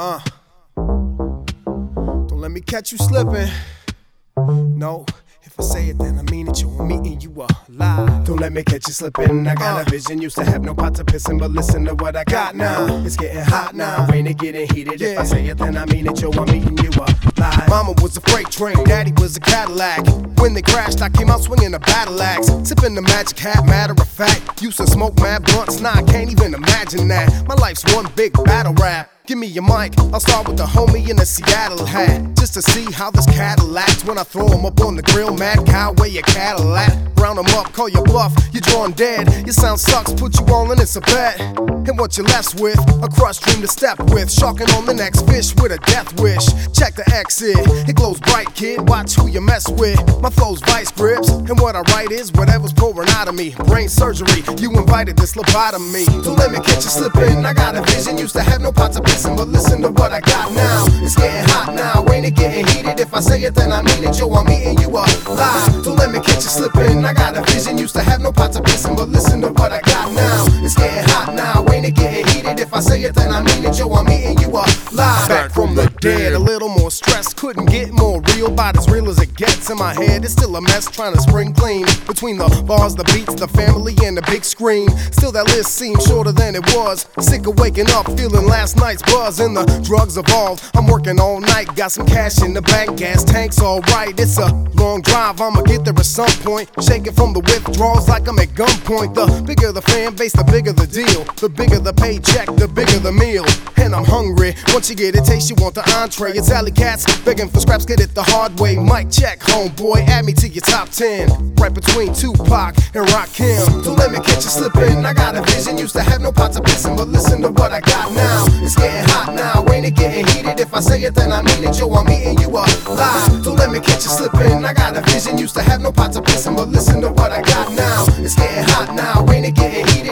Uh. Don't let me catch you slipping. No. If I say it, then I mean it. You, I'm meeting you alive. Don't let me catch you slipping. I got Uh. a vision. Used to have no pot to pissin', but listen to what I got now. It's getting hot now. Ain't it getting heated? If I say it, then I mean it. Yo, I'm meeting you alive. Mama was a freight train, daddy was a Cadillac. When they crashed, I came out swinging a battle axe. Tipping the magic hat, matter of fact. Used to smoke mad blunts, nah, I can't even imagine that. My life's one big battle rap. Give me your mic, I'll start with the homie in a Seattle hat. Just to see how this Cadillac's when I throw him up on the grill. Mad cow, where your Cadillac? Round him up, call your bluff, you're drawing dead. Your sound sucks, put you on and it's a bet. And what you're left with, a crushed dream to step with. Sharking on the next fish with a death wish. Check the exit, it glows bright, kid. Watch who you mess with. My flow's vice grips, and what I write is whatever's pouring out of me. Brain surgery, you invited this lobotomy. Don't let me catch you slipping. I got a vision, used to have no pot to but listen to what I got now. It's getting hot now, ain't it getting heated? If I say it, then I mean it. Yo, I'm eating you alive. Don't let me catch you slipping. I got a vision, used to have no pot to pissin', but listen to what I got. It's getting hot now, ain't it getting heated? If I say it, then I mean it. Yo, I'm eating you alive. Back from the dead, a little more stress, couldn't get more real. About as real as it gets in my head. It's still a mess trying to spring clean between the bars, the beats, the family, and the big screen. Still, that list seems shorter than it was. Sick of waking up, feeling last night's buzz, and the drugs evolve. I'm working all night, got some cash in the bank, gas tanks alright. It's a long drive, I'ma get there at some point. Shaking from the withdrawals like I'm at gunpoint. The bigger the fan base, the bigger bigger the deal. The bigger the paycheck, the bigger the meal. And I'm hungry. Once you get a taste, you want the entree. It's alley cats begging for scraps, get it the hard way. Mic check, homeboy, add me to your top 10. Right between Tupac and Rakim. Don't let me catch you slipping. I got a vision, used to have no pot to pissin', but listen to what I got now. It's getting hot now, ain't it getting heated? If I say it, then I mean it. Yo, I'm eating you alive. Don't let me catch you slipping. I got a vision, used to have no pot to pissin', but listen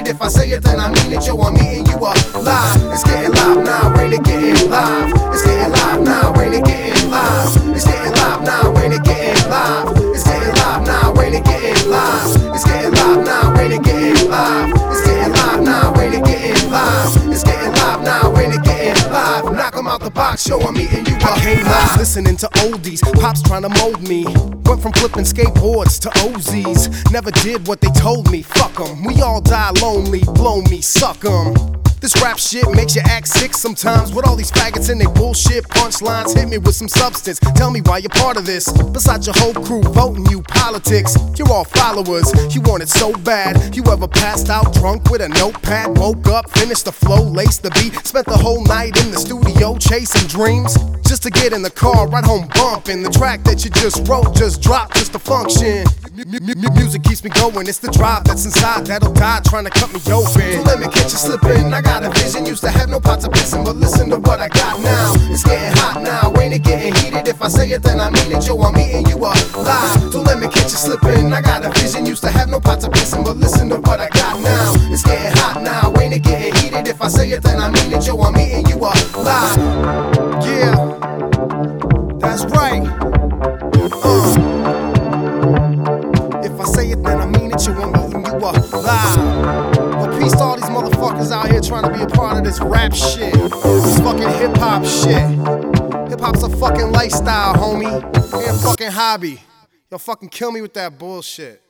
heated? If I say it, then I mean it. Yo, I'm eating you alive. It's getting live now, ain't it getting live? It's getting live now, ain't it getting live? It's getting live now, ain't it getting live? It's getting live now, ain't it getting live? It's getting live now, ain't it getting live? It's getting live now, ain't it getting live? It's getting live now, ain't it getting live? Knock 'em out the box, show 'em eating you up. I came live listening to oldies, pops trying to mold me. Went from flipping skateboards to OZs. Never did what they told me, fuck 'em. All die lonely, blow me, suck 'em. This rap shit makes you act sick sometimes. With all these faggots and they bullshit punchlines, hit me with some substance. Tell me why you're part of this. Besides your whole crew voting you politics, you're all followers. You want it so bad. You ever passed out drunk with a notepad? Woke up, finished the flow, laced the beat, spent the whole night in the studio chasing dreams. Just to get in the car, right home bumping. The track that you just wrote just dropped just to function. Music keeps me going. It's the drive that's inside that'll die trying to cut me open. Don't let me catch you slipping. I got a vision. Used to have no pot to pissin', but listen to what I got now. It's getting hot now, ain't it getting heated? If I say it, then I mean it. Yo, I'm eating you alive. Don't let me catch you slipping. I got a vision. Used to have no pot to pissin', but listen to what I got now. It's getting hot now, ain't it getting heated? If I say it, then I mean it. Yo, I'm eating you alive. Yeah, that's right. Uh. If I say it, then I mean it. Yo, I'm eating you alive. Well, motherfuckers out here trying to be a part of this rap shit. This fucking hip hop shit. Hip hop's a fucking lifestyle, homie. Ain't a fucking hobby. Y'all fucking kill me with that bullshit.